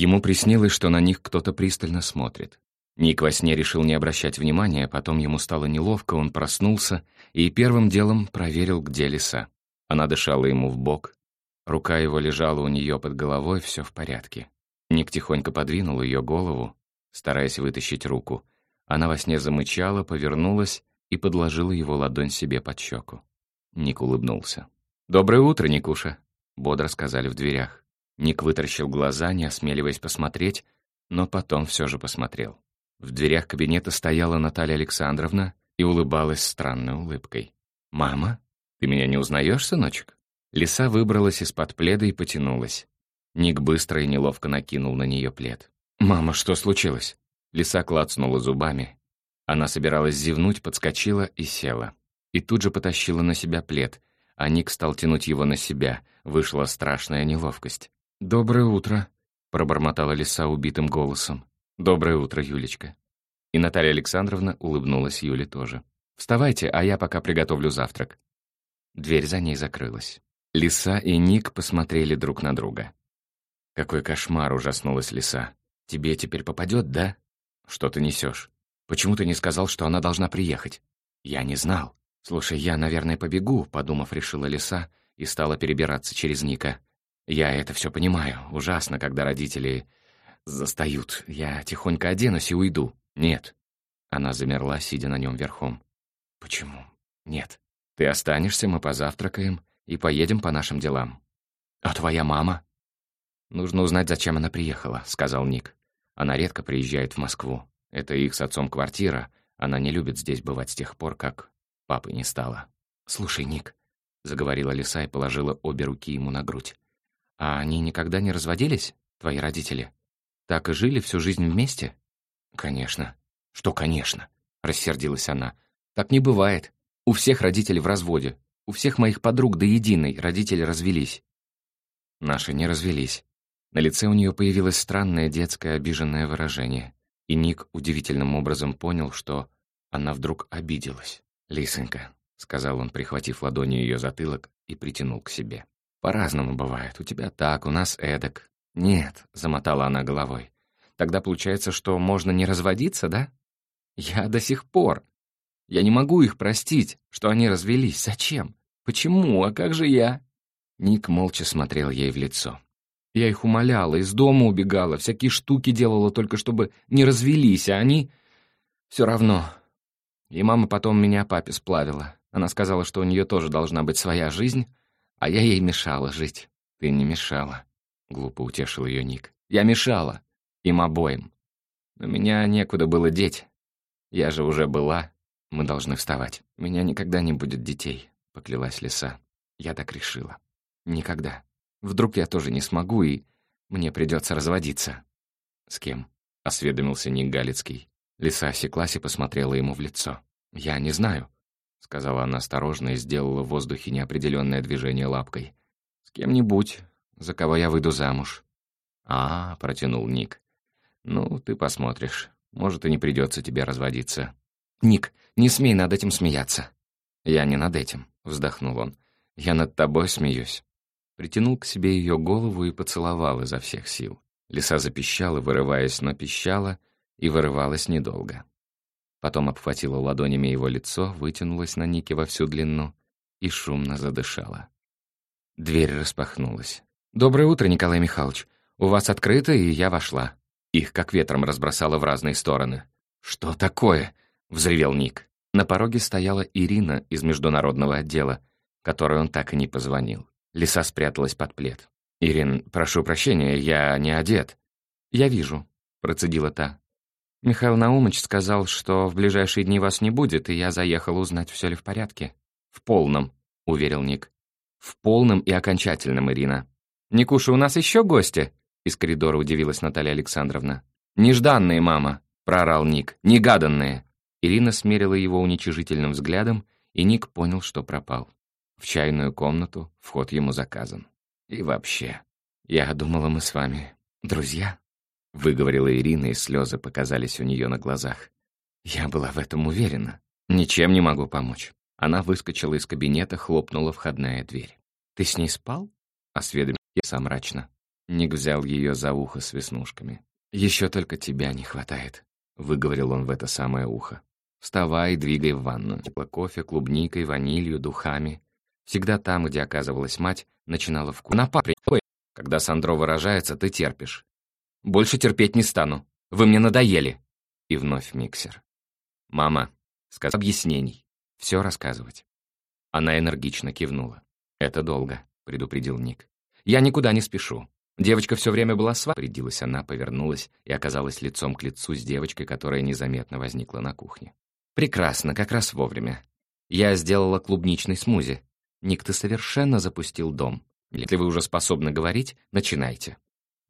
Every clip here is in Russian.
Ему приснилось, что на них кто-то пристально смотрит. Ник во сне решил не обращать внимания, потом ему стало неловко, он проснулся и первым делом проверил, где лиса. Она дышала ему в бок, рука его лежала у нее под головой, все в порядке. Ник тихонько подвинул ее голову, стараясь вытащить руку. Она во сне замычала, повернулась и подложила его ладонь себе под щеку. Ник улыбнулся. «Доброе утро, Никуша», — бодро сказали в дверях. Ник вытаращил глаза, не осмеливаясь посмотреть, но потом все же посмотрел. В дверях кабинета стояла Наталья Александровна и улыбалась странной улыбкой. «Мама, ты меня не узнаешь, сыночек?» Лиса выбралась из-под пледа и потянулась. Ник быстро и неловко накинул на нее плед. «Мама, что случилось?» Лиса клацнула зубами. Она собиралась зевнуть, подскочила и села. И тут же потащила на себя плед, а Ник стал тянуть его на себя. Вышла страшная неловкость. «Доброе утро», — пробормотала лиса убитым голосом. «Доброе утро, Юлечка». И Наталья Александровна улыбнулась Юле тоже. «Вставайте, а я пока приготовлю завтрак». Дверь за ней закрылась. Лиса и Ник посмотрели друг на друга. «Какой кошмар!» — ужаснулась лиса. «Тебе теперь попадет, да?» «Что ты несешь? Почему ты не сказал, что она должна приехать?» «Я не знал. Слушай, я, наверное, побегу», — подумав, решила лиса и стала перебираться через Ника. «Я это все понимаю. Ужасно, когда родители застают. Я тихонько оденусь и уйду. Нет». Она замерла, сидя на нем верхом. «Почему? Нет. Ты останешься, мы позавтракаем и поедем по нашим делам. А твоя мама?» «Нужно узнать, зачем она приехала», — сказал Ник. «Она редко приезжает в Москву. Это их с отцом квартира. Она не любит здесь бывать с тех пор, как папы не стало». «Слушай, Ник», — заговорила Лиса и положила обе руки ему на грудь. «А они никогда не разводились, твои родители? Так и жили всю жизнь вместе?» «Конечно». «Что «конечно»?» — рассердилась она. «Так не бывает. У всех родители в разводе. У всех моих подруг до единой родители развелись». Наши не развелись. На лице у нее появилось странное детское обиженное выражение, и Ник удивительным образом понял, что она вдруг обиделась. «Лисонька», — сказал он, прихватив ладонью ее затылок и притянул к себе. «По-разному бывает. У тебя так, у нас эдак». «Нет», — замотала она головой. «Тогда получается, что можно не разводиться, да?» «Я до сих пор. Я не могу их простить, что они развелись. Зачем? Почему? А как же я?» Ник молча смотрел ей в лицо. Я их умоляла, из дома убегала, всякие штуки делала только чтобы не развелись, а они... Все равно. И мама потом меня папе сплавила. Она сказала, что у нее тоже должна быть своя жизнь, а я ей мешала жить. Ты не мешала. Глупо утешил ее Ник. Я мешала. Им обоим. Но меня некуда было деть. Я же уже была. Мы должны вставать. У меня никогда не будет детей, поклялась лиса. Я так решила. Никогда. Вдруг я тоже не смогу, и мне придется разводиться». «С кем?» — осведомился Ник Галицкий. Лиса осеклась и посмотрела ему в лицо. «Я не знаю», — сказала она осторожно и сделала в воздухе неопределенное движение лапкой. «С кем-нибудь, за кого я выйду замуж». «А, — протянул Ник. Ну, ты посмотришь. Может, и не придется тебе разводиться». «Ник, не смей над этим смеяться». «Я не над этим», — вздохнул он. «Я над тобой смеюсь притянул к себе ее голову и поцеловал изо всех сил. Лиса запищала, вырываясь, но пищала и вырывалась недолго. Потом обхватила ладонями его лицо, вытянулась на Нике во всю длину и шумно задышала. Дверь распахнулась. «Доброе утро, Николай Михайлович. У вас открыто, и я вошла». Их как ветром разбросало в разные стороны. «Что такое?» — взревел Ник. На пороге стояла Ирина из международного отдела, которой он так и не позвонил. Лиса спряталась под плед. «Ирин, прошу прощения, я не одет». «Я вижу», — процедила та. «Михаил Наумыч сказал, что в ближайшие дни вас не будет, и я заехал узнать, все ли в порядке». «В полном», — уверил Ник. «В полном и окончательном, Ирина». «Никуша, у нас еще гости?» — из коридора удивилась Наталья Александровна. «Нежданные, мама», — проорал Ник. «Негаданные». Ирина смерила его уничижительным взглядом, и Ник понял, что пропал. В чайную комнату вход ему заказан. И вообще, я думала, мы с вами друзья, выговорила Ирина, и слезы показались у нее на глазах. Я была в этом уверена. Ничем не могу помочь. Она выскочила из кабинета, хлопнула входная дверь. «Ты с ней спал?» — осведомился мрачно. Ник взял ее за ухо с веснушками. «Еще только тебя не хватает», — выговорил он в это самое ухо. «Вставай, двигай в ванну. Тепло кофе, клубникой, ванилью, духами. Всегда там, где оказывалась мать, начинала вкус. На папре. Когда Сандро выражается, ты терпишь. Больше терпеть не стану. Вы мне надоели. И вновь миксер. Мама, сказ объяснений. Все рассказывать. Она энергично кивнула. Это долго, предупредил Ник. Я никуда не спешу. Девочка все время была с Предилась она, повернулась и оказалась лицом к лицу с девочкой, которая незаметно возникла на кухне. «Прекрасно, как раз вовремя. Я сделала клубничный смузи. Ник, ты совершенно запустил дом. Если вы уже способны говорить, начинайте».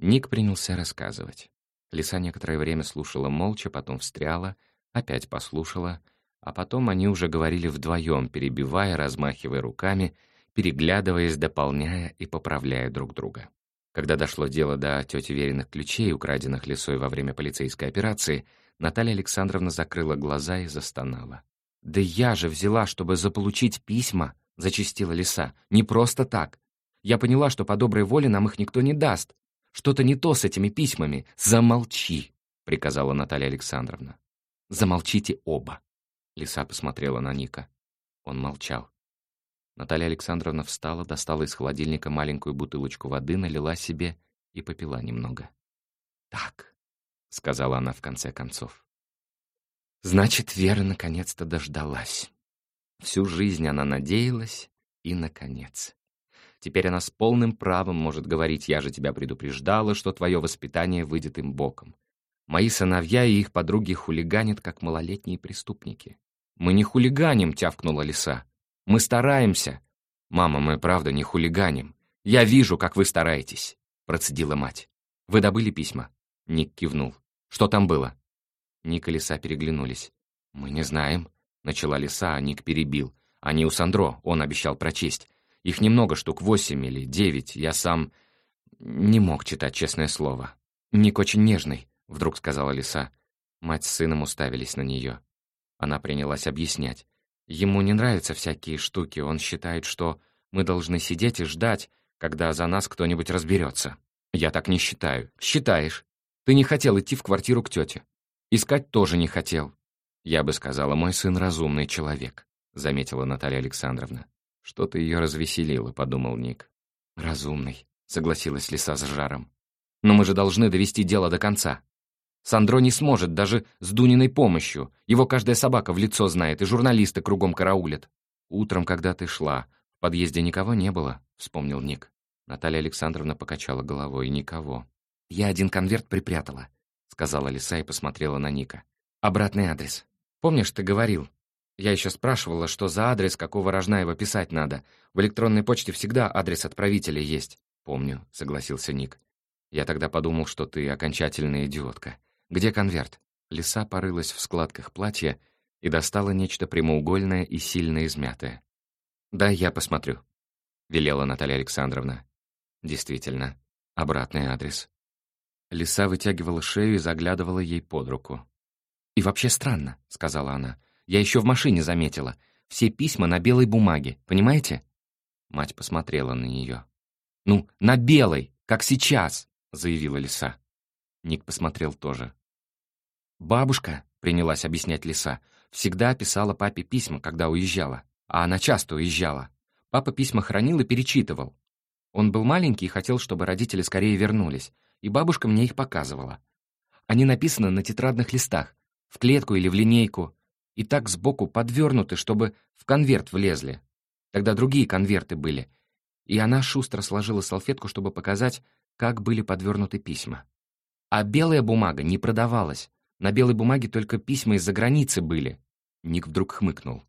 Ник принялся рассказывать. Лиса некоторое время слушала молча, потом встряла, опять послушала, а потом они уже говорили вдвоем, перебивая, размахивая руками, переглядываясь, дополняя и поправляя друг друга. Когда дошло дело до тети Вериных ключей, украденных лисой во время полицейской операции, Наталья Александровна закрыла глаза и застонала. «Да я же взяла, чтобы заполучить письма!» — зачастила лиса. «Не просто так. Я поняла, что по доброй воле нам их никто не даст. Что-то не то с этими письмами. Замолчи!» — приказала Наталья Александровна. «Замолчите оба!» Лиса посмотрела на Ника. Он молчал. Наталья Александровна встала, достала из холодильника маленькую бутылочку воды, налила себе и попила немного. «Так», — сказала она в конце концов. «Значит, Вера наконец-то дождалась. Всю жизнь она надеялась, и, наконец. Теперь она с полным правом может говорить, я же тебя предупреждала, что твое воспитание выйдет им боком. Мои сыновья и их подруги хулиганят, как малолетние преступники. «Мы не хулиганим», — тявкнула лиса. Мы стараемся. Мама, мы правда не хулиганим. Я вижу, как вы стараетесь, процедила мать. Вы добыли письма? Ник кивнул. Что там было? Ник и Лиса переглянулись. Мы не знаем, начала Лиса, а Ник перебил. Они у Сандро, он обещал прочесть. Их немного, штук восемь или девять. Я сам не мог читать, честное слово. Ник очень нежный, вдруг сказала Лиса. Мать с сыном уставились на нее. Она принялась объяснять. Ему не нравятся всякие штуки, он считает, что мы должны сидеть и ждать, когда за нас кто-нибудь разберется. Я так не считаю. Считаешь. Ты не хотел идти в квартиру к тете. Искать тоже не хотел. Я бы сказала, мой сын разумный человек, заметила Наталья Александровна. Что-то ее развеселило, подумал Ник. Разумный, согласилась Лиса с жаром. Но мы же должны довести дело до конца. Сандро не сможет, даже с Дуниной помощью. Его каждая собака в лицо знает, и журналисты кругом караулят. «Утром, когда ты шла, в подъезде никого не было», — вспомнил Ник. Наталья Александровна покачала головой. «Никого». «Я один конверт припрятала», — сказала Лиса и посмотрела на Ника. «Обратный адрес. Помнишь, ты говорил? Я еще спрашивала, что за адрес, какого Рожнаева писать надо. В электронной почте всегда адрес отправителя есть». «Помню», — согласился Ник. «Я тогда подумал, что ты окончательная идиотка. «Где конверт?» Лиса порылась в складках платья и достала нечто прямоугольное и сильно измятое. «Да, я посмотрю», — велела Наталья Александровна. «Действительно, обратный адрес». Лиса вытягивала шею и заглядывала ей под руку. «И вообще странно», — сказала она. «Я еще в машине заметила. Все письма на белой бумаге, понимаете?» Мать посмотрела на нее. «Ну, на белой, как сейчас», — заявила Лиса. Ник посмотрел тоже. «Бабушка», — принялась объяснять Лиса, всегда писала папе письма, когда уезжала. А она часто уезжала. Папа письма хранил и перечитывал. Он был маленький и хотел, чтобы родители скорее вернулись, и бабушка мне их показывала. Они написаны на тетрадных листах, в клетку или в линейку, и так сбоку подвернуты, чтобы в конверт влезли. Тогда другие конверты были. И она шустро сложила салфетку, чтобы показать, как были подвернуты письма. А белая бумага не продавалась. На белой бумаге только письма из-за границы были. Ник вдруг хмыкнул.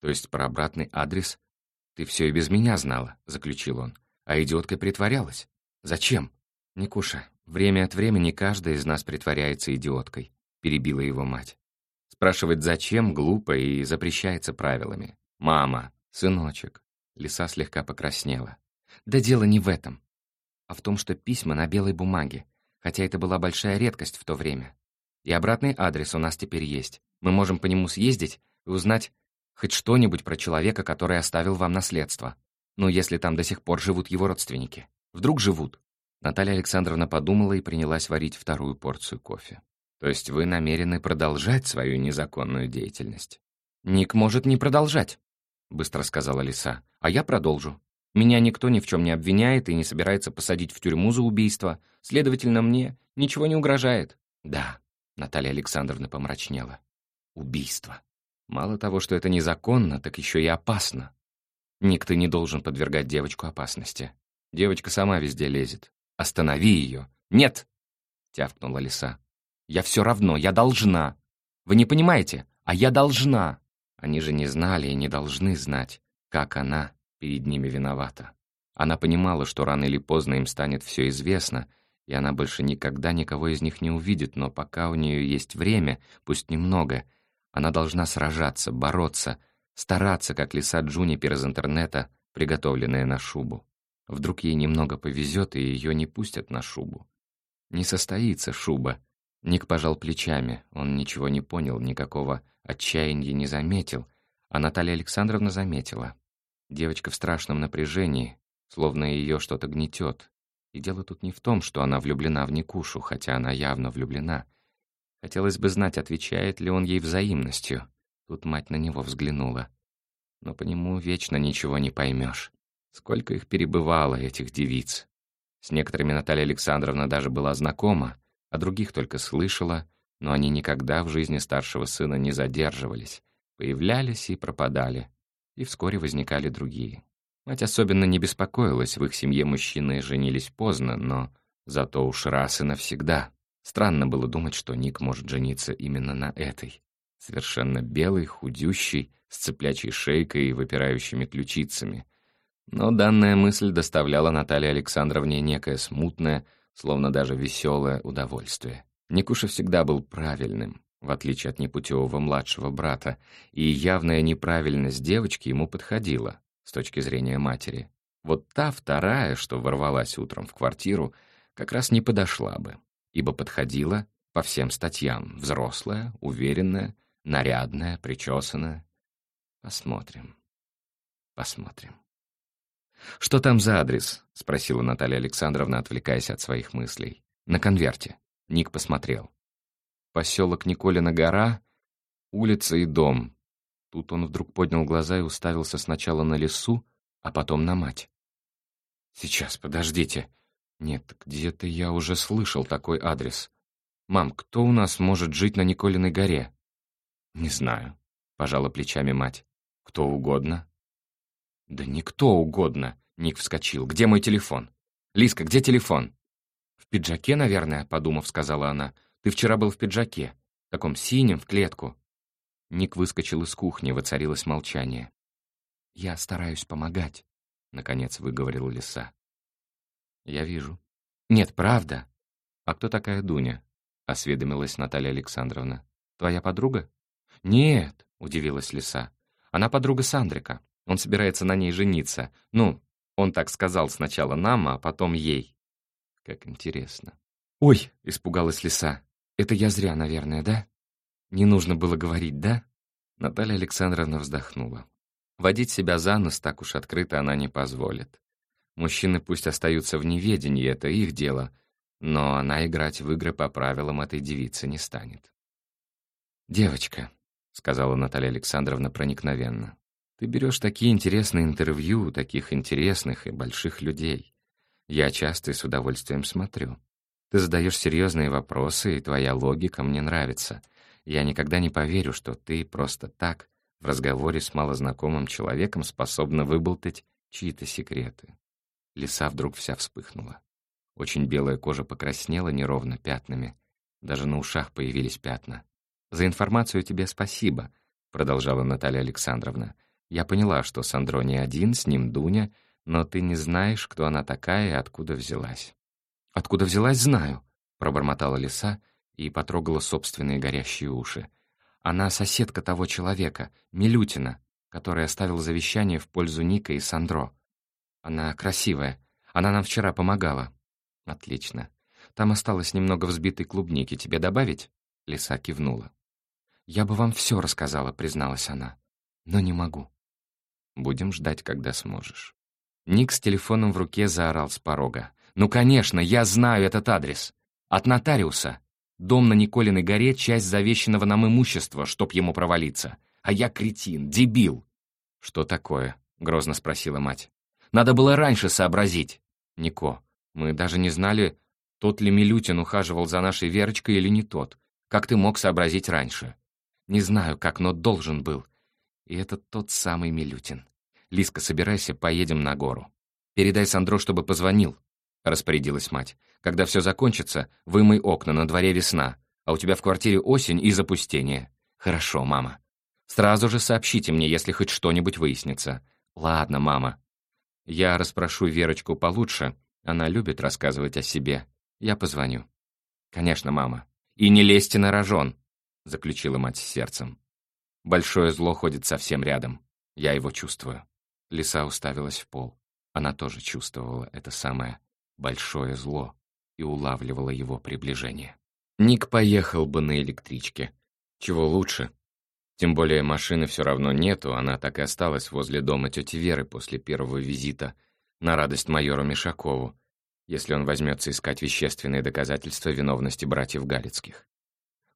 То есть про обратный адрес ты все и без меня знала, заключил он. А идиоткой притворялась. Зачем? Никуша, время от времени каждая из нас притворяется идиоткой, перебила его мать. Спрашивать зачем глупо и запрещается правилами. Мама, сыночек. Лиса слегка покраснела. Да дело не в этом, а в том, что письма на белой бумаге, хотя это была большая редкость в то время. И обратный адрес у нас теперь есть. Мы можем по нему съездить и узнать хоть что-нибудь про человека, который оставил вам наследство. Ну, если там до сих пор живут его родственники. Вдруг живут. Наталья Александровна подумала и принялась варить вторую порцию кофе. То есть вы намерены продолжать свою незаконную деятельность? Ник может не продолжать, быстро сказала Лиса. А я продолжу. Меня никто ни в чем не обвиняет и не собирается посадить в тюрьму за убийство. Следовательно, мне ничего не угрожает. Да, Наталья Александровна помрачнела. Убийство. Мало того, что это незаконно, так еще и опасно. Ник, ты не должен подвергать девочку опасности. Девочка сама везде лезет. Останови ее. Нет! Тявкнула лиса. Я все равно, я должна. Вы не понимаете? А я должна. Они же не знали и не должны знать, как она перед ними виновата. Она понимала, что рано или поздно им станет все известно, и она больше никогда никого из них не увидит, но пока у нее есть время, пусть немного, она должна сражаться, бороться, стараться, как лиса Джунипер из интернета, приготовленная на шубу. Вдруг ей немного повезет, и ее не пустят на шубу. Не состоится шуба. Ник пожал плечами, он ничего не понял, никакого отчаяния не заметил, а Наталья Александровна заметила. Девочка в страшном напряжении, словно ее что-то гнетет. И дело тут не в том, что она влюблена в Никушу, хотя она явно влюблена. Хотелось бы знать, отвечает ли он ей взаимностью. Тут мать на него взглянула. Но по нему вечно ничего не поймешь. Сколько их перебывало, этих девиц. С некоторыми Наталья Александровна даже была знакома, а других только слышала, но они никогда в жизни старшего сына не задерживались, появлялись и пропадали, и вскоре возникали другие. Мать особенно не беспокоилась, в их семье мужчины женились поздно, но зато уж раз и навсегда. Странно было думать, что Ник может жениться именно на этой. Совершенно белой, худющей, с цыплячьей шейкой и выпирающими ключицами. Но данная мысль доставляла Наталье Александровне некое смутное, словно даже веселое удовольствие. Никуша всегда был правильным, в отличие от непутевого младшего брата, и явная неправильность девочки ему подходила, с точки зрения матери. Вот та вторая, что ворвалась утром в квартиру, как раз не подошла бы, ибо подходила по всем статьям, взрослая, уверенная, нарядная, причесанная. Посмотрим, посмотрим. «Что там за адрес?» — спросила Наталья Александровна, отвлекаясь от своих мыслей. «На конверте». Ник посмотрел. Поселок Николина гора, улица и дом. Тут он вдруг поднял глаза и уставился сначала на лесу, а потом на мать. «Сейчас, подождите. Нет, где-то я уже слышал такой адрес. Мам, кто у нас может жить на Николиной горе?» «Не знаю», — пожала плечами мать. «Кто угодно». «Да никто угодно», — Ник вскочил. «Где мой телефон?» «Лиска, где телефон?» «В пиджаке, наверное», — подумав, сказала она. «Ты вчера был в пиджаке, таком синем, в клетку». Ник выскочил из кухни, воцарилось молчание. «Я стараюсь помогать», — наконец выговорила лиса. «Я вижу». «Нет, правда». «А кто такая Дуня?» — осведомилась Наталья Александровна. «Твоя подруга?» «Нет», — удивилась лиса. «Она подруга Сандрика. Он собирается на ней жениться. Ну, он так сказал сначала нам, а потом ей. Как интересно. «Ой!» — испугалась лиса. «Это я зря, наверное, да? Не нужно было говорить, да?» Наталья Александровна вздохнула. Водить себя за нос так уж открыто она не позволит. Мужчины пусть остаются в неведении, это их дело, но она играть в игры по правилам этой девицы не станет. «Девочка», — сказала Наталья Александровна проникновенно, ты берешь такие интересные интервью у таких интересных и больших людей. Я часто и с удовольствием смотрю. Ты задаешь серьезные вопросы, и твоя логика мне нравится. Я никогда не поверю, что ты просто так, в разговоре с малознакомым человеком, способна выболтать чьи-то секреты. Лиса вдруг вся вспыхнула. Очень белая кожа покраснела неровно пятнами. Даже на ушах появились пятна. «За информацию тебе спасибо», — продолжала Наталья Александровна. Я поняла, что Сандро не один, с ним Дуня, но ты не знаешь, кто она такая и откуда взялась». «Откуда взялась, знаю», — пробормотала лиса и потрогала собственные горящие уши. «Она соседка того человека, Милютина, который оставил завещание в пользу Ника и Сандро. Она красивая. Она нам вчера помогала». «Отлично. Там осталось немного взбитой клубники. Тебе добавить?» Лиса кивнула. «Я бы вам все рассказала», — призналась она. «Но не могу». Будем ждать, когда сможешь». Ник с телефоном в руке заорал с порога. «Ну, конечно, я знаю этот адрес. От нотариуса. Дом на Николиной горе — часть завещанного нам имущества, чтоб ему провалиться. А я кретин, дебил». «Что такое?» — грозно спросила мать. «Надо было раньше сообразить». «Нико, мы даже не знали, тот ли Милютин ухаживал за нашей Верочкой или не тот. Как ты мог сообразить раньше?» «Не знаю как, но должен был. И это тот самый Милютин. Лиска, собирайся, поедем на гору. Передай Сандро, чтобы позвонил», — распорядилась мать. «Когда все закончится, вымой окна, на дворе весна, а у тебя в квартире осень и запустение». «Хорошо, мама. Сразу же сообщите мне, если хоть что-нибудь выяснится». «Ладно, мама. Я расспрошу Верочку получше. Она любит рассказывать о себе. Я позвоню». «Конечно, мама. И не лезьте на рожон», — заключила мать с сердцем. «Большое зло ходит совсем рядом. Я его чувствую». Лиса уставилась в пол. Она тоже чувствовала это самое большое зло и улавливала его приближение. Ник поехал бы на электричке. Чего лучше? Тем более машины все равно нету, она так и осталась возле дома тети Веры после первого визита на радость майору Мишакову, если он возьмется искать вещественные доказательства виновности братьев Галицких.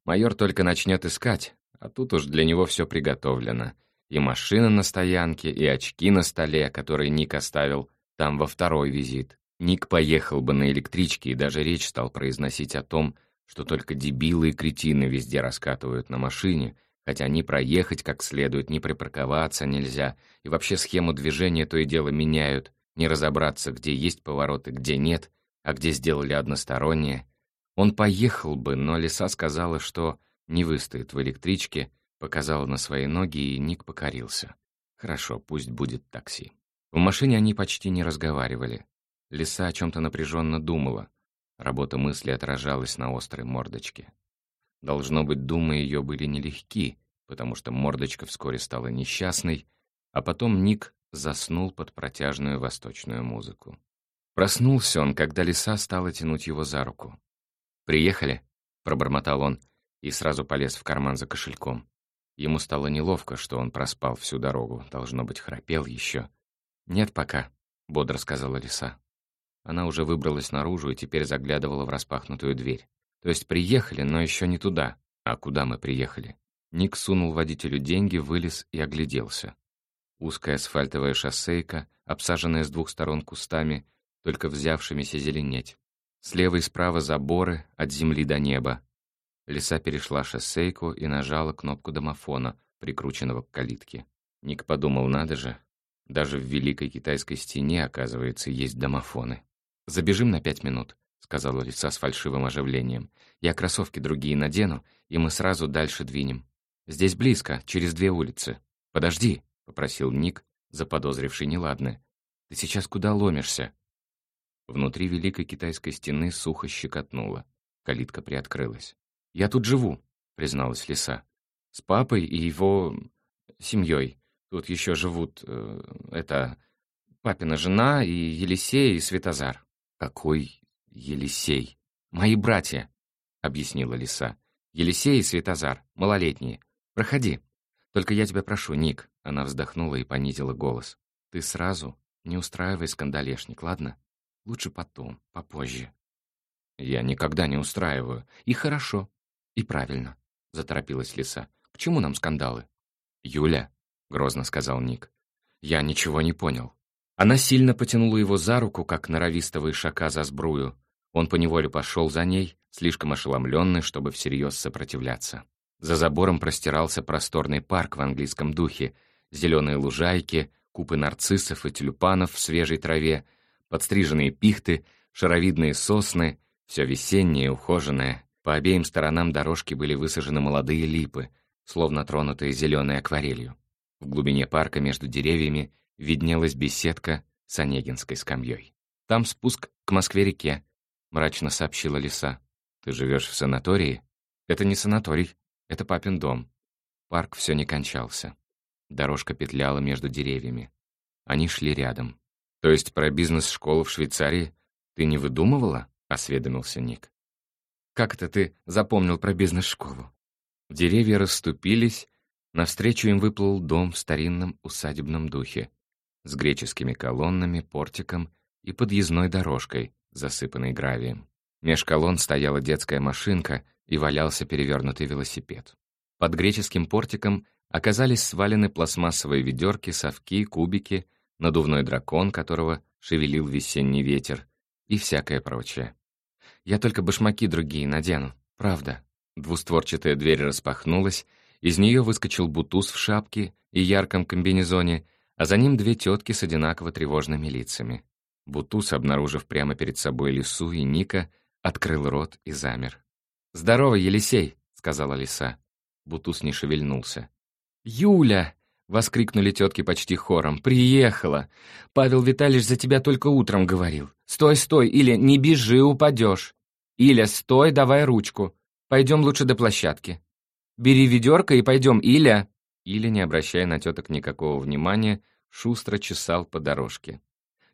Майор только начнет искать, а тут уж для него все приготовлено — и машина на стоянке, и очки на столе, которые Ник оставил там во второй визит. Ник поехал бы на электричке и даже речь стал произносить о том, что только дебилы и кретины везде раскатывают на машине, хотя ни проехать как следует, ни припарковаться нельзя, и вообще схему движения то и дело меняют, не разобраться, где есть повороты, где нет, а где сделали односторонние. Он поехал бы, но Лиса сказала, что не выстоит в электричке, Показала на свои ноги, и Ник покорился. Хорошо, пусть будет такси. В машине они почти не разговаривали. Лиса о чем-то напряженно думала. Работа мысли отражалась на острой мордочке. Должно быть, думы ее были нелегки, потому что мордочка вскоре стала несчастной, а потом Ник заснул под протяжную восточную музыку. Проснулся он, когда лиса стала тянуть его за руку. «Приехали?» — пробормотал он и сразу полез в карман за кошельком. Ему стало неловко, что он проспал всю дорогу, должно быть, храпел еще. «Нет пока», — бодро сказала лиса. Она уже выбралась наружу и теперь заглядывала в распахнутую дверь. То есть приехали, но еще не туда. А куда мы приехали? Ник сунул водителю деньги, вылез и огляделся. Узкая асфальтовая шоссейка, обсаженная с двух сторон кустами, только взявшимися зеленеть. Слева и справа заборы от земли до неба, Лиса перешла шоссейку и нажала кнопку домофона, прикрученного к калитке. Ник подумал, надо же, даже в Великой Китайской стене, оказывается, есть домофоны. «Забежим на пять минут», — сказала лиса с фальшивым оживлением. «Я кроссовки другие надену, и мы сразу дальше двинем. Здесь близко, через две улицы. Подожди», — попросил Ник, заподозривший неладное. «Ты сейчас куда ломишься?» Внутри Великой Китайской стены сухо щекотнуло. Калитка приоткрылась. «Я тут живу», — призналась лиса. «С папой и его семьей. Тут еще живут, э, это, папина жена и Елисей и Светозар». «Какой Елисей?» «Мои братья», — объяснила лиса. «Елисей и Светозар, малолетние. Проходи. Только я тебя прошу, Ник». Она вздохнула и понизила голос. «Ты сразу не устраивай скандалешник, ладно? Лучше потом, попозже». «Я никогда не устраиваю. И хорошо. «И правильно», — заторопилась лиса. «К чему нам скандалы?» «Юля», — грозно сказал Ник. «Я ничего не понял». Она сильно потянула его за руку, как норовистого ишака за сбрую. Он поневоле пошел за ней, слишком ошеломленный, чтобы всерьез сопротивляться. За забором простирался просторный парк в английском духе, зеленые лужайки, купы нарциссов и тюльпанов в свежей траве, подстриженные пихты, шаровидные сосны, все весеннее, ухоженное. По обеим сторонам дорожки были высажены молодые липы, словно тронутые зеленой акварелью. В глубине парка между деревьями виднелась беседка с Онегинской скамьей. «Там спуск к Москве-реке», — мрачно сообщила лиса. «Ты живешь в санатории?» «Это не санаторий, это папин дом». Парк все не кончался. Дорожка петляла между деревьями. Они шли рядом. «То есть про бизнес-школу в Швейцарии ты не выдумывала?» — осведомился Ник. Как это ты запомнил про бизнес-школу?» Деревья расступились, навстречу им выплыл дом в старинном усадебном духе с греческими колоннами, портиком и подъездной дорожкой, засыпанный гравием. Меж колонн стояла детская машинка и валялся перевернутый велосипед. Под греческим портиком оказались свалены пластмассовые ведерки, совки, кубики, надувной дракон, которого шевелил весенний ветер, и всякое прочее. Я только башмаки другие надену, правда. Двустворчатая дверь распахнулась, из нее выскочил бутуз в шапке и ярком комбинезоне, а за ним две тетки с одинаково тревожными лицами. Бутуз, обнаружив прямо перед собой Лису и Ника, открыл рот и замер. «Здорово, Елисей!» — сказала Лиса. Бутуз не шевельнулся. «Юля!» — воскликнули тетки почти хором. «Приехала! Павел Витальевич за тебя только утром говорил. Стой, стой, или не бежи, упадешь. Иля, стой, давай ручку. Пойдем лучше до площадки. Бери ведерко и пойдем, Иля!» Иля, не обращая на теток никакого внимания, шустро чесал по дорожке.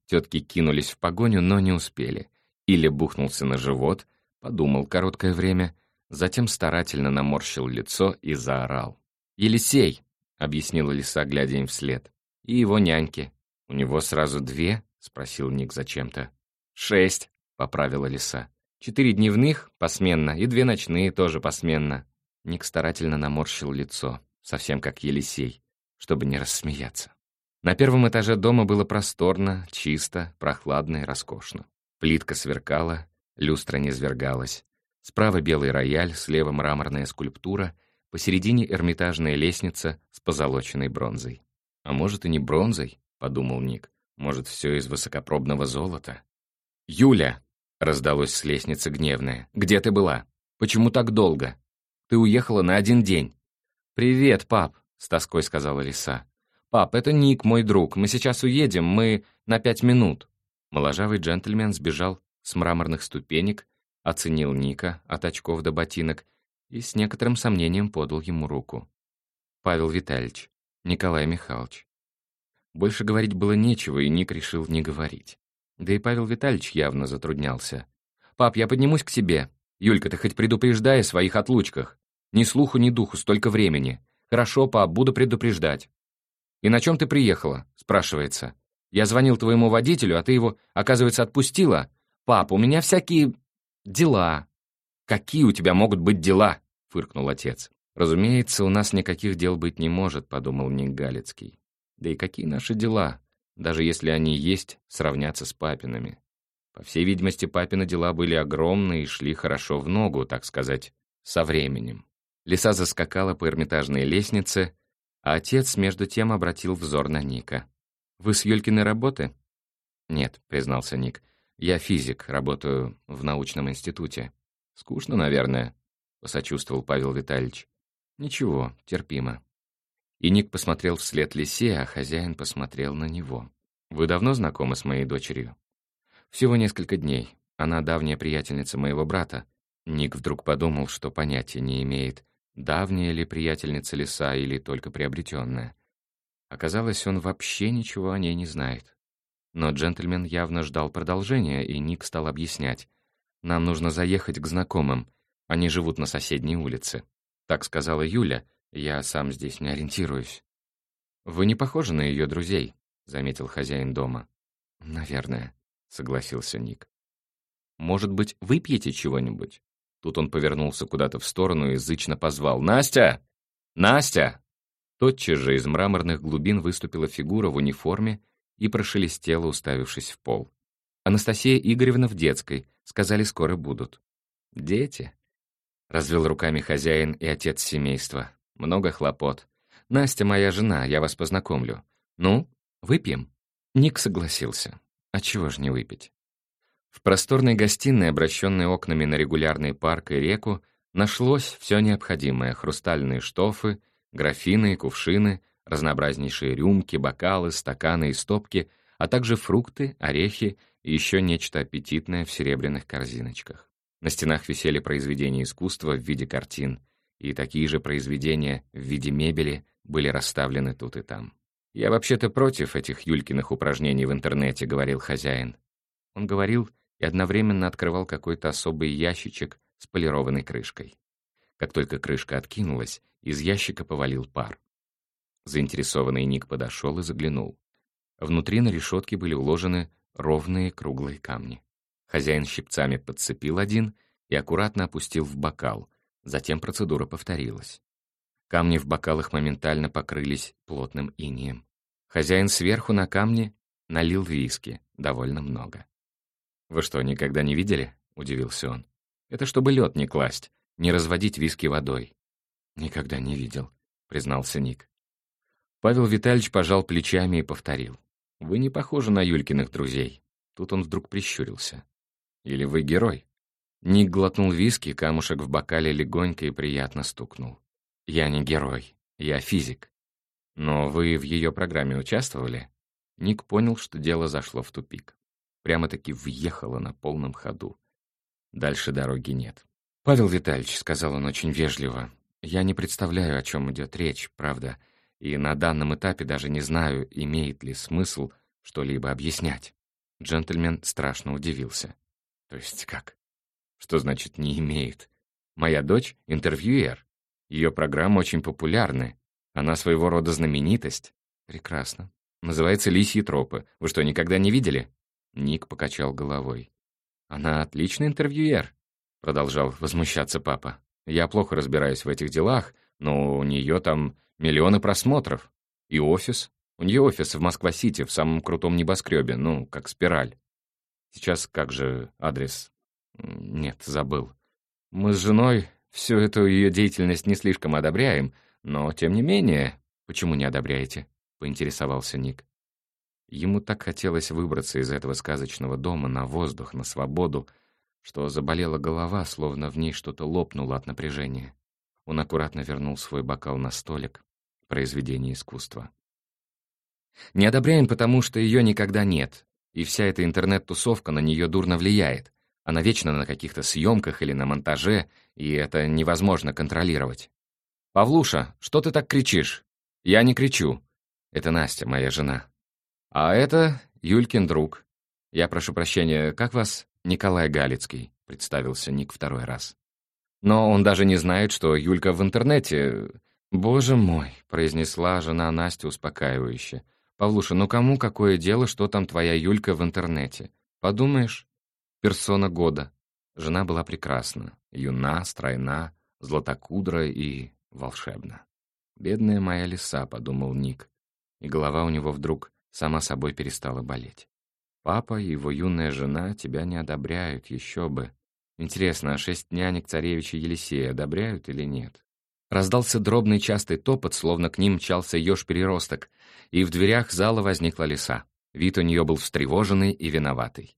Тетки кинулись в погоню, но не успели. Иля бухнулся на живот, подумал короткое время, затем старательно наморщил лицо и заорал. «Елисей!» — объяснила лиса, глядя им вслед. «И его няньки. У него сразу две?» — спросил Ник зачем-то. «Шесть», — поправила лиса. «Четыре дневных, посменно, и две ночные, тоже посменно». Ник старательно наморщил лицо, совсем как Елисей, чтобы не рассмеяться. На первом этаже дома было просторно, чисто, прохладно и роскошно. Плитка сверкала, люстра не свергалась. Справа белый рояль, слева мраморная скульптура, посередине эрмитажная лестница с позолоченной бронзой. «А может, и не бронзой?» — подумал Ник. «Может, все из высокопробного золота?» «Юля!» — раздалось с лестницы гневное. «Где ты была? Почему так долго? Ты уехала на один день». «Привет, пап», — с тоской сказала Лиса. «Пап, это Ник, мой друг. Мы сейчас уедем, мы на пять минут». Моложавый джентльмен сбежал с мраморных ступенек, оценил Ника от очков до ботинок и с некоторым сомнением подал ему руку. «Павел Витальевич, Николай Михайлович». Больше говорить было нечего, и Ник решил не говорить. Да и Павел Витальевич явно затруднялся. «Пап, я поднимусь к тебе. Юлька, ты хоть предупреждай о своих отлучках. Ни слуху, ни духу, столько времени. Хорошо, пап, буду предупреждать». «И на чем ты приехала?» — спрашивается. Я звонил твоему водителю, а ты его, оказывается, отпустила. Пап, у меня всякие дела. Какие у тебя могут быть дела? Фыркнул отец. Разумеется, у нас никаких дел быть не может, подумал Ник Галицкий. Да и какие наши дела? Даже если они есть, сравняться с папиными. По всей видимости, папины дела были огромные и шли хорошо в ногу, так сказать, со временем. Лиса заскакала по эрмитажной лестнице, а отец между тем обратил взор на Ника. «Вы с Юлькиной работы?» «Нет», — признался Ник. «Я физик, работаю в научном институте». «Скучно, наверное», — посочувствовал Павел Витальевич. «Ничего, терпимо». И Ник посмотрел вслед лисе, а хозяин посмотрел на него. «Вы давно знакомы с моей дочерью?» «Всего несколько дней. Она давняя приятельница моего брата». Ник вдруг подумал, что понятия не имеет, давняя ли приятельница лиса или только приобретенная. Оказалось, он вообще ничего о ней не знает. Но джентльмен явно ждал продолжения, и Ник стал объяснять. «Нам нужно заехать к знакомым. Они живут на соседней улице». Так сказала Юля, я сам здесь не ориентируюсь. «Вы не похожи на ее друзей», — заметил хозяин дома. «Наверное», — согласился Ник. «Может быть, выпьете чего-нибудь?» Тут он повернулся куда-то в сторону и зычно позвал. «Настя! Настя!» Тотчас же из мраморных глубин выступила фигура в униформе и прошелестела, уставившись в пол. «Анастасия Игоревна в детской. Сказали, скоро будут». «Дети?» — развел руками хозяин и отец семейства. «Много хлопот. Настя моя жена, я вас познакомлю. Ну, выпьем?» Ник согласился. А чего ж не выпить? В просторной гостиной, обращенной окнами на регулярный парк и реку, нашлось все необходимое — хрустальные штофы — графины и кувшины, разнообразнейшие рюмки, бокалы, стаканы и стопки, а также фрукты, орехи и еще нечто аппетитное в серебряных корзиночках. На стенах висели произведения искусства в виде картин, и такие же произведения в виде мебели были расставлены тут и там. «Я вообще-то против этих Юлькиных упражнений в интернете», — говорил хозяин. Он говорил и одновременно открывал какой-то особый ящичек с полированной крышкой. Как только крышка откинулась, из ящика повалил пар. Заинтересованный Ник подошел и заглянул. Внутри на решетке были уложены ровные круглые камни. Хозяин щипцами подцепил один и аккуратно опустил в бокал. Затем процедура повторилась. Камни в бокалах моментально покрылись плотным инием. Хозяин сверху на камне налил виски, довольно много. «Вы что, никогда не видели?» — удивился он. «Это чтобы лед не класть, не разводить виски водой». «Никогда не видел», — признался Ник. Павел Витальевич пожал плечами и повторил. «Вы не похожи на Юлькиных друзей». Тут он вдруг прищурился. «Или вы герой?» Ник глотнул виски, камушек в бокале легонько и приятно стукнул. «Я не герой, я физик». «Но вы в ее программе участвовали?» Ник понял, что дело зашло в тупик. Прямо-таки въехало на полном ходу. Дальше дороги нет. «Павел Витальевич», — сказал он очень вежливо, — «я не представляю, о чем идет речь, правда, и на данном этапе даже не знаю, имеет ли смысл что-либо объяснять». Джентльмен страшно удивился. «То есть как? Что значит «не имеет»? Моя дочь — интервьюер. Ее программы очень популярны. Она своего рода знаменитость. Прекрасно. Называется «Лисьи тропы». Вы что, никогда не видели?» Ник покачал головой. «Она отличный интервьюер», — продолжал возмущаться папа. «Я плохо разбираюсь в этих делах, но у нее там миллионы просмотров. И офис. У нее офис в Москва-Сити, в самом крутом небоскребе, ну, как спираль. Сейчас как же адрес? Нет, забыл. Мы с женой всю эту ее деятельность не слишком одобряем, но, тем не менее... Почему не одобряете? — поинтересовался Ник. Ему так хотелось выбраться из этого сказочного дома на воздух, на свободу, что заболела голова, словно в ней что-то лопнуло от напряжения. Он аккуратно вернул свой бокал на столик. Произведение искусства. «Не одобряем, потому что ее никогда нет, и вся эта интернет-тусовка на нее дурно влияет. Она вечно на каких-то съемках или на монтаже, и это невозможно контролировать. «Павлуша, что ты так кричишь?» «Я не кричу. Это Настя, моя жена. А это Юлькин друг. Я прошу прощения, как вас Николай Галицкий?» — представился Ник второй раз. «Но он даже не знает, что Юлька в интернете...» «Боже мой», — произнесла жена Настя успокаивающе. «Павлуша, ну кому какое дело, что там твоя Юлька в интернете? Подумаешь, персона года». Жена была прекрасна, юна, стройна, златокудра и волшебна. «Бедная моя лиса», — подумал Ник, и голова у него вдруг сама собой перестала болеть. «Папа и его юная жена тебя не одобряют, еще бы. Интересно, а шесть нянек царевича Елисея одобряют или нет?» Раздался дробный частый топот, словно к ним мчался еж-переросток, и в дверях зала возникла лиса. Вид у нее был встревоженный и виноватый.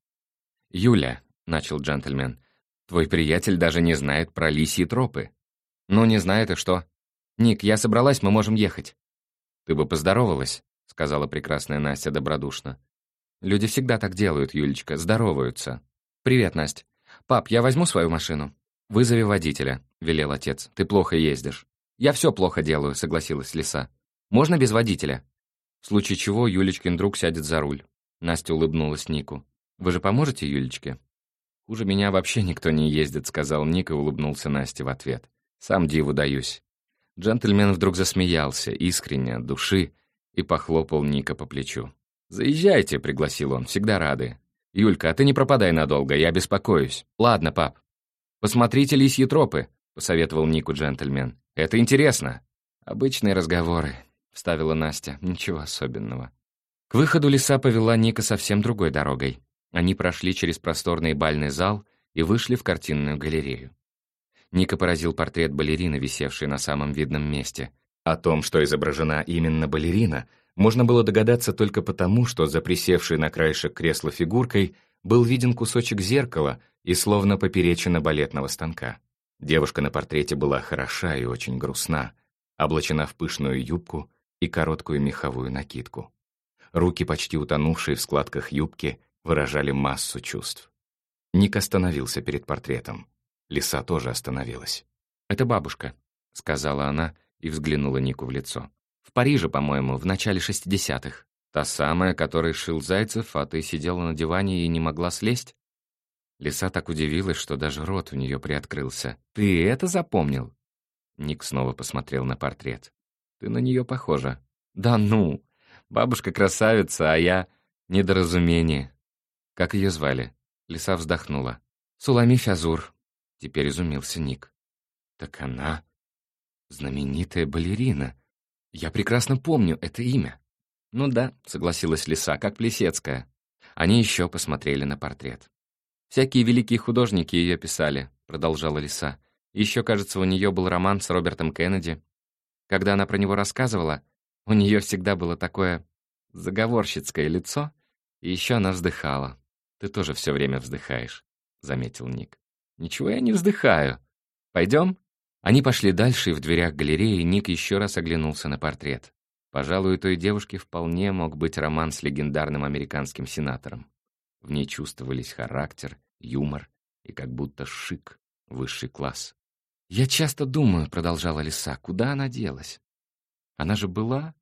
«Юля», — начал джентльмен, — «твой приятель даже не знает про лисьи тропы». «Ну, не знает и что?» «Ник, я собралась, мы можем ехать». «Ты бы поздоровалась», — сказала прекрасная Настя добродушно. «Люди всегда так делают, Юлечка, здороваются». «Привет, Настя. Пап, я возьму свою машину?» «Вызови водителя», — велел отец. «Ты плохо ездишь». «Я все плохо делаю», — согласилась Лиса. «Можно без водителя?» В случае чего Юлечкин друг сядет за руль. Настя улыбнулась Нику. «Вы же поможете Юлечке?» «Хуже меня вообще никто не ездит», — сказал Ник и улыбнулся Насте в ответ. «Сам диву даюсь». Джентльмен вдруг засмеялся, искренне, от души, и похлопал Ника по плечу. «Заезжайте», — пригласил он, — «всегда рады». «Юлька, а ты не пропадай надолго, я беспокоюсь». «Ладно, пап». «Посмотрите лисьи тропы», — посоветовал Нику джентльмен. «Это интересно». «Обычные разговоры», — вставила Настя. «Ничего особенного». К выходу лиса повела Ника совсем другой дорогой. Они прошли через просторный бальный зал и вышли в картинную галерею. Ника поразил портрет балерины, висевший на самом видном месте. О том, что изображена именно балерина, можно было догадаться только потому, что за присевшей на краешек кресла фигуркой был виден кусочек зеркала и словно поперечина балетного станка. Девушка на портрете была хороша и очень грустна, облачена в пышную юбку и короткую меховую накидку. Руки, почти утонувшие в складках юбки, выражали массу чувств. Ник остановился перед портретом. Лиса тоже остановилась. «Это бабушка», — сказала она и взглянула Нику в лицо. «В Париже, по-моему, в начале шестидесятых. Та самая, которой шил Зайцев, а ты сидела на диване и не могла слезть?» Лиса так удивилась, что даже рот у нее приоткрылся. «Ты это запомнил?» Ник снова посмотрел на портрет. «Ты на нее похожа». «Да ну! Бабушка красавица, а я... недоразумение». «Как ее звали?» Лиса вздохнула. «Сулами Фязур». Теперь изумился Ник. «Так она знаменитая балерина. Я прекрасно помню это имя». «Ну да», — согласилась Лиса, как Плесецкая. Они еще посмотрели на портрет. «Всякие великие художники ее писали», — продолжала Лиса. «Еще, кажется, у нее был роман с Робертом Кеннеди. Когда она про него рассказывала, у нее всегда было такое заговорщицкое лицо, и еще она вздыхала. «Ты тоже все время вздыхаешь», — заметил Ник. «Ничего я не вздыхаю. Пойдем?» Они пошли дальше, и в дверях галереи Ник еще раз оглянулся на портрет. Пожалуй, у той девушки вполне мог быть роман с легендарным американским сенатором. В ней чувствовались характер, юмор и как будто шик, высший класс. «Я часто думаю», — продолжала Лиса, — «куда она делась? Она же была,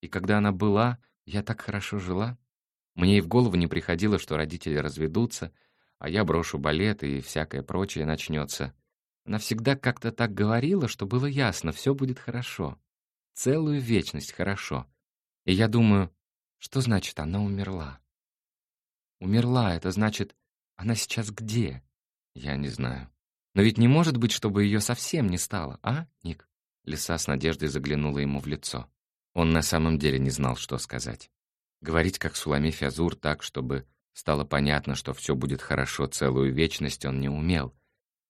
и когда она была, я так хорошо жила. Мне и в голову не приходило, что родители разведутся, а я брошу балет и всякое прочее начнется. Она всегда как-то так говорила, что было ясно, все будет хорошо. Целую вечность хорошо. И я думаю, что значит она умерла? Умерла — это значит, она сейчас где? Я не знаю. Но ведь не может быть, чтобы ее совсем не стало, а, Ник? Лиса с надеждой заглянула ему в лицо. Он на самом деле не знал, что сказать. Говорить как Сулами Фязур так, чтобы стало понятно, что все будет хорошо целую вечность, он не умел.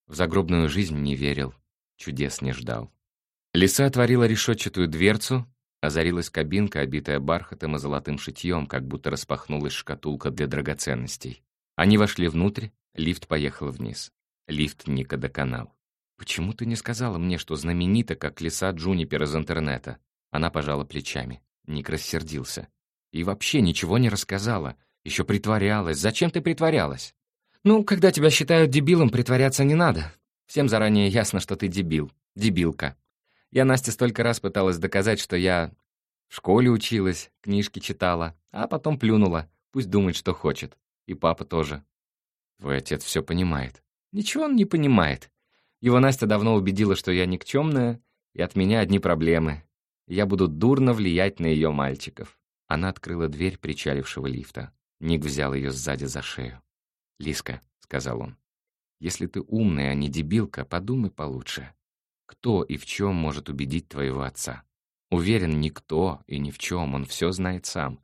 В загробную жизнь не верил, чудес не ждал. Лиса отворила решетчатую дверцу, озарилась кабинка, обитая бархатом и золотым шитьем, как будто распахнулась шкатулка для драгоценностей. Они вошли внутрь, лифт поехал вниз. Лифт Ника доконал. «Почему ты не сказала мне, что знаменита, как лиса Джунипер из интернета?» Она пожала плечами. Ник рассердился. «И вообще ничего не рассказала. Еще притворялась. Зачем ты притворялась?» «Ну, когда тебя считают дебилом, притворяться не надо. Всем заранее ясно, что ты дебил. Дебилка. Я Насте столько раз пыталась доказать, что я в школе училась, книжки читала, а потом плюнула. Пусть думает, что хочет. И папа тоже. Твой отец все понимает. Ничего он не понимает. Его Настя давно убедила, что я никчемная, и от меня одни проблемы я буду дурно влиять на ее мальчиков. Она открыла дверь причалившего лифта. Ник взял ее сзади за шею. «Лиска», — сказал он, — «если ты умная, а не дебилка, подумай получше. Кто и в чем может убедить твоего отца? Уверен, никто и ни в чем, он все знает сам.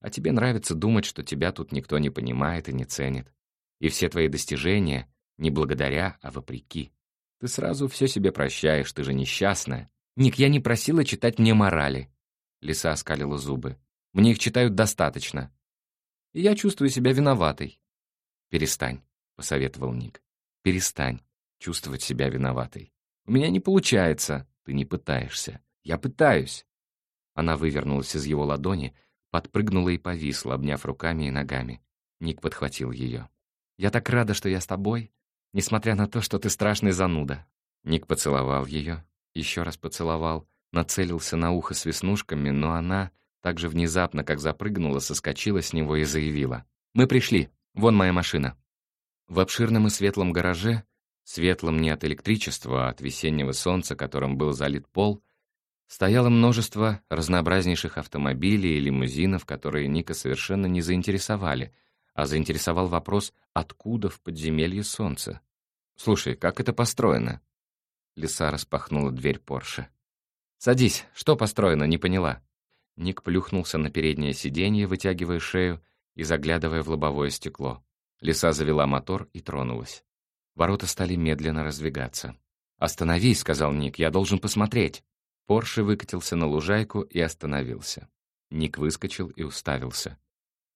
А тебе нравится думать, что тебя тут никто не понимает и не ценит. И все твои достижения не благодаря, а вопреки. Ты сразу все себе прощаешь, ты же несчастная. «Ник, я не просила читать мне морали». Лиса оскалила зубы. «Мне их читают достаточно. И я чувствую себя виноватой». «Перестань», — посоветовал Ник. «Перестань чувствовать себя виноватой. У меня не получается. Ты не пытаешься. Я пытаюсь». Она вывернулась из его ладони, подпрыгнула и повисла, обняв руками и ногами. Ник подхватил ее. «Я так рада, что я с тобой, несмотря на то, что ты страшный зануда». Ник поцеловал ее, еще раз поцеловал, нацелился на ухо с веснушками, но она, так же внезапно, как запрыгнула, соскочила с него и заявила. «Мы пришли. Вон моя машина». В обширном и светлом гараже, светлом не от электричества, а от весеннего солнца, которым был залит пол, стояло множество разнообразнейших автомобилей и лимузинов, которые Ника совершенно не заинтересовали, а заинтересовал вопрос, откуда в подземелье солнце. «Слушай, как это построено?» Лиса распахнула дверь Порше. «Садись, что построено, не поняла». Ник плюхнулся на переднее сиденье, вытягивая шею и заглядывая в лобовое стекло. Лиса завела мотор и тронулась. Ворота стали медленно раздвигаться. «Остановись», — сказал Ник, — «я должен посмотреть». Порше выкатился на лужайку и остановился. Ник выскочил и уставился.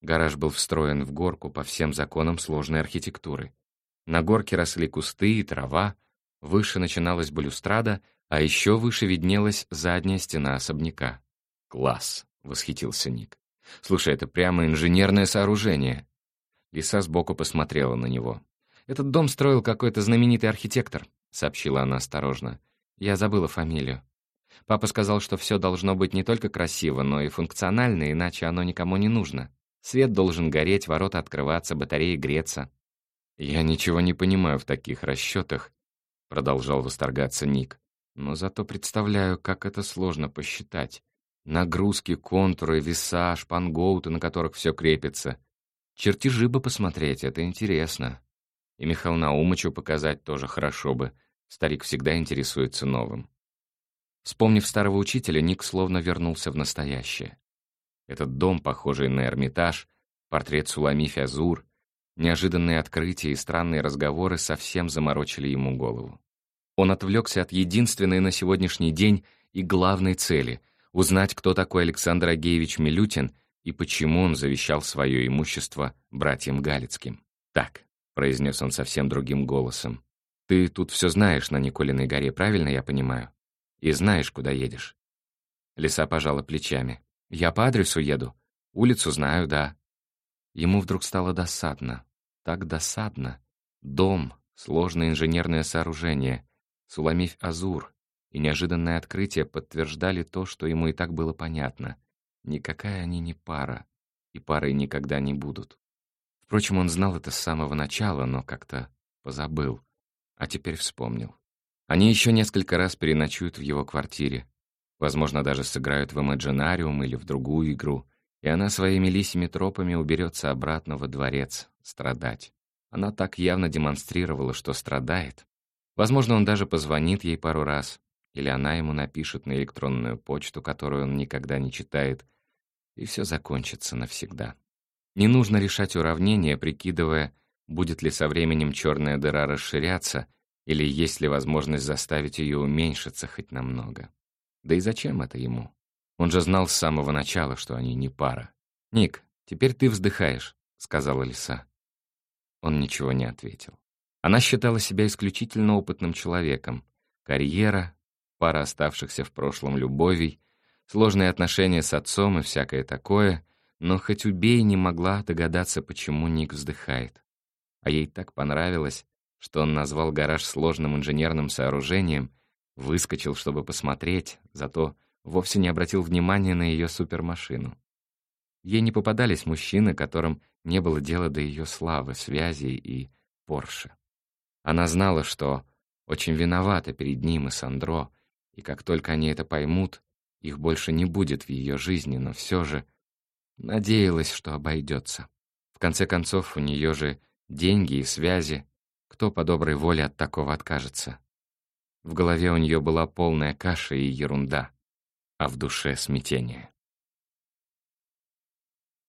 Гараж был встроен в горку по всем законам сложной архитектуры. На горке росли кусты и трава, Выше начиналась балюстрада, а еще выше виднелась задняя стена особняка. «Класс!» — восхитился Ник. «Слушай, это прямо инженерное сооружение». Лиса сбоку посмотрела на него. «Этот дом строил какой-то знаменитый архитектор», — сообщила она осторожно. «Я забыла фамилию. Папа сказал, что все должно быть не только красиво, но и функционально, иначе оно никому не нужно. Свет должен гореть, ворота открываться, батареи греться». «Я ничего не понимаю в таких расчетах», продолжал восторгаться Ник. Но зато представляю, как это сложно посчитать. Нагрузки, контуры, веса, шпангоуты, на которых все крепится. Чертежи бы посмотреть, это интересно. И Михаилу Наумычу показать тоже хорошо бы. Старик всегда интересуется новым. Вспомнив старого учителя, Ник словно вернулся в настоящее. Этот дом, похожий на Эрмитаж, портрет Сулами Фязур, неожиданные открытия и странные разговоры совсем заморочили ему голову. Он отвлекся от единственной на сегодняшний день и главной цели — узнать, кто такой Александр Агеевич Милютин и почему он завещал свое имущество братьям Галицким. «Так», — произнес он совсем другим голосом, — «ты тут все знаешь на Николиной горе, правильно я понимаю? И знаешь, куда едешь?» Лиса пожала плечами. «Я по адресу еду. Улицу знаю, да». Ему вдруг стало досадно. Так досадно. Дом, сложное инженерное сооружение, Суламифь Азур и неожиданное открытие подтверждали то, что ему и так было понятно. Никакая они не пара, и парой никогда не будут. Впрочем, он знал это с самого начала, но как-то позабыл, а теперь вспомнил. Они еще несколько раз переночуют в его квартире, возможно, даже сыграют в Имаджинариум или в другую игру, и она своими лисими тропами уберется обратно во дворец, страдать. Она так явно демонстрировала, что страдает. Возможно, он даже позвонит ей пару раз, или она ему напишет на электронную почту, которую он никогда не читает, и все закончится навсегда. Не нужно решать уравнение, прикидывая, будет ли со временем черная дыра расширяться, или есть ли возможность заставить ее уменьшиться хоть намного. Да и зачем это ему? Он же знал с самого начала, что они не пара. «Ник, теперь ты вздыхаешь», — сказала лиса. Он ничего не ответил. Она считала себя исключительно опытным человеком. Карьера, пара оставшихся в прошлом любовей — сложные отношения с отцом и всякое такое, но хоть убей не могла догадаться, почему Ник вздыхает. А ей так понравилось, что он назвал гараж сложным инженерным сооружением, выскочил, чтобы посмотреть, зато вовсе не обратил внимания на ее супермашину. Ей не попадались мужчины, которым не было дела до ее славы, связей и Порше. Она знала, что очень виновата перед ним и Сандро, и как только они это поймут, их больше не будет в ее жизни, но все же надеялась, что обойдется. В конце концов, у нее же деньги и связи. Кто по доброй воле от такого откажется? В голове у нее была полная каша и ерунда, а в душе смятение.